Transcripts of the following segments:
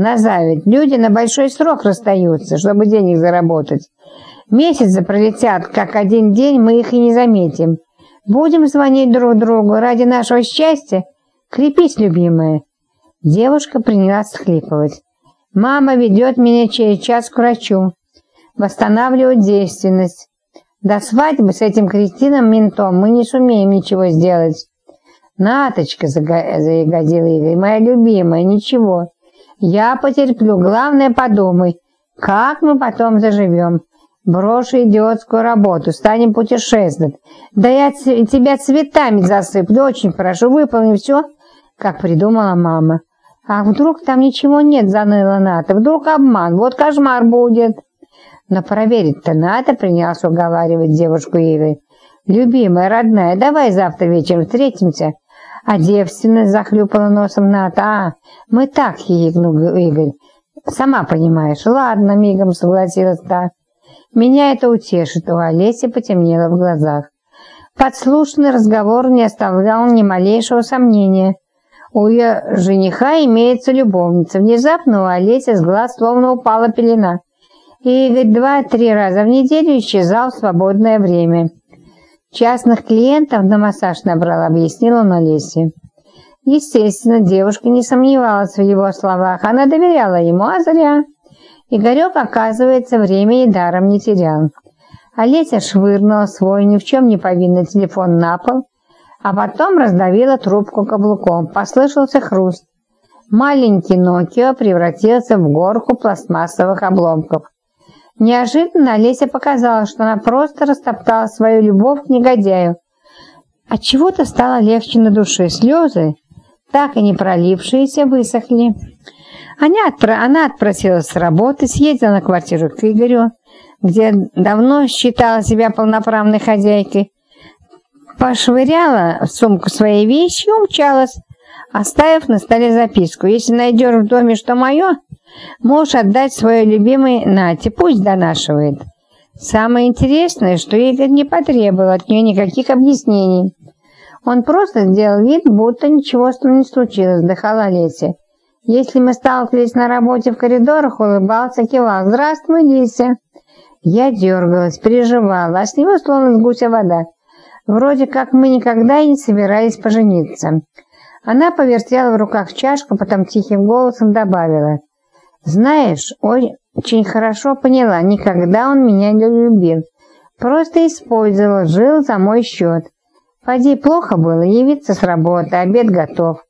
Назавить. Люди на большой срок расстаются, чтобы денег заработать. Месяцы пролетят, как один день, мы их и не заметим. Будем звонить друг другу ради нашего счастья. Крепись, любимая. Девушка принялась схлипывать. Мама ведет меня через час к врачу. Восстанавливать действенность. До свадьбы с этим кретином-ментом мы не сумеем ничего сделать. Наточка, заягодила Игорь, моя любимая, ничего. Я потерплю, главное подумай, как мы потом заживем. Брошу идиотскую работу, станем путешествовать. Да я тебя цветами засыплю, очень прошу, выполни все, как придумала мама. А вдруг там ничего нет, заныла Ната, вдруг обман, вот кошмар будет. Но проверить-то надо, принялся уговаривать девушку Игорь. Любимая, родная, давай завтра вечером встретимся. А девственность захлюпала носом Ната. А, мы так, хихикнул Игорь. Сама понимаешь. Ладно, мигом согласилась та. Меня это утешит. У Олеси потемнело в глазах. Подслушанный разговор не оставлял ни малейшего сомнения. У ее жениха имеется любовница. Внезапно у Олеси с глаз словно упала пелена. И Игорь два-три раза в неделю исчезал в свободное время. Частных клиентов на массаж набрал, объяснил он Олесе. Естественно, девушка не сомневалась в его словах. Она доверяла ему, а зря. Игорек, оказывается, время и даром не терял. Олеся швырнула свой ни в чем не повинный телефон на пол, а потом раздавила трубку каблуком. Послышался хруст. Маленький Нокио превратился в горку пластмассовых обломков. Неожиданно Олеся показала, что она просто растоптала свою любовь к негодяю. От чего то стало легче на душе. Слезы, так и не пролившиеся, высохли. Она, отпро... она отпросилась с работы, съездила на квартиру к Игорю, где давно считала себя полноправной хозяйкой, пошвыряла в сумку свои вещи и умчалась, оставив на столе записку. «Если найдешь в доме что мое, можешь отдать свое любимой Нате, пусть донашивает». Самое интересное, что Игорь не потребовал от нее никаких объяснений. Он просто сделал вид, будто ничего с ним не случилось, вздыхала Леся. Если мы сталкивались на работе в коридорах, улыбался, кивал. «Здравствуй, Леся!» Я дергалась, переживала, а с него словно с гуся вода. Вроде как мы никогда и не собирались пожениться. Она повертела в руках чашку, потом тихим голосом добавила. «Знаешь, очень хорошо поняла, никогда он меня не любил. Просто использовал, жил за мой счет. Поди, плохо было, явиться с работы, обед готов.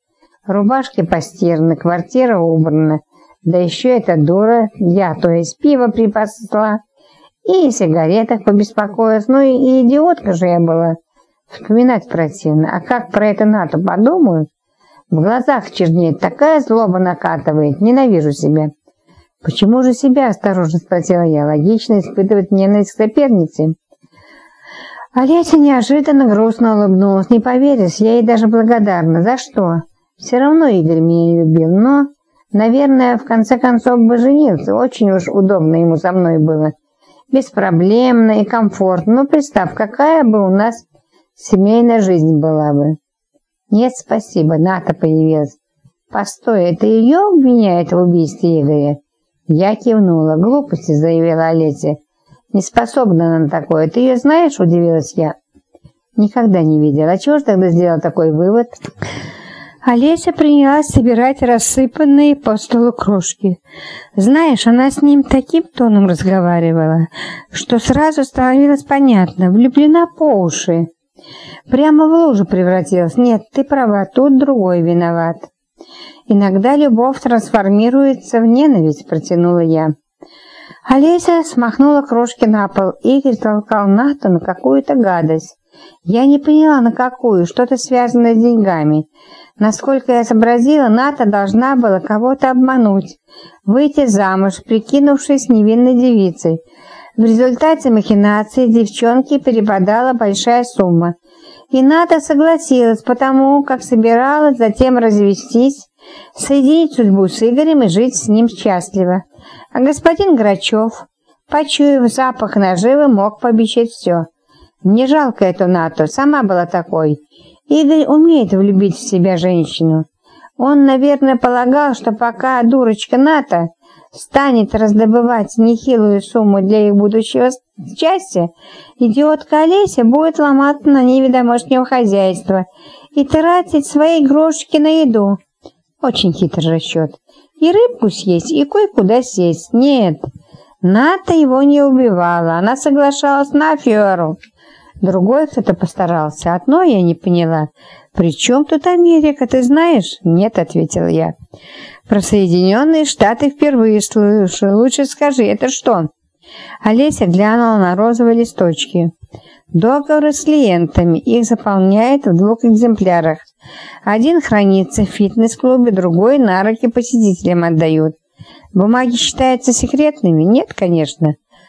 Рубашки постираны, квартира убрана. Да еще эта дура, я, то есть пиво припасла. И сигаретах побеспокоилась. Ну и, идиотка же я была. Вспоминать противно. А как про это НАТО подумаю? В глазах чернеет, такая злоба накатывает. Ненавижу себя. Почему же себя, осторожно спросила я. Логично испытывать ненависть к сопернице. Олеся неожиданно грустно улыбнулась. Не поверишь, я ей даже благодарна. За что? Все равно Игорь меня любил, но, наверное, в конце концов бы женился. Очень уж удобно ему со мной было. Беспроблемно и комфортно. Ну, представь, какая бы у нас семейная жизнь была бы. Нет, спасибо, Ната появилась. Постой, это ее обвиняет в убийстве Игоря? Я кивнула. Глупости, заявила Олеся. Не способна на такое. Ты ее знаешь, удивилась я. Никогда не видела. А чего же тогда сделал такой вывод? Олеся принялась собирать рассыпанные по столу крошки. Знаешь, она с ним таким тоном разговаривала, что сразу становилось понятно, влюблена по уши. Прямо в лужу превратилась. Нет, ты права, тут другой виноват. Иногда любовь трансформируется в ненависть, протянула я. Олеся смахнула крошки на пол. Игорь толкал Нату на какую-то гадость. Я не поняла, на какую, что-то связанное с деньгами. Насколько я сообразила, Ната должна была кого-то обмануть, выйти замуж, прикинувшись невинной девицей. В результате махинации девчонке перепадала большая сумма. И Ната согласилась, потому как собиралась затем развестись, соединить судьбу с Игорем и жить с ним счастливо. А господин Грачев, почуяв запах наживы, мог пообещать все. Мне жалко эту Нату, сама была такой. Игорь умеет влюбить в себя женщину. Он, наверное, полагал, что пока дурочка Ната станет раздобывать нехилую сумму для их будущего счастья, идиотка Олеся будет ломаться на ниве домашнего хозяйства и тратить свои грошики на еду. Очень хитрый расчет. И рыбку съесть, и кое-куда сесть. Нет, Ната его не убивала, она соглашалась на аферу. Другой кто-то постарался. Одно я не поняла. «При чем тут Америка, ты знаешь?» «Нет», — ответил я. «Про Соединенные Штаты впервые слышу. Лучше скажи, это что?» Олеся глянула на розовые листочки. Договоры с клиентами. Их заполняют в двух экземплярах. Один хранится в фитнес-клубе, другой на руки посетителям отдают. Бумаги считаются секретными? Нет, конечно.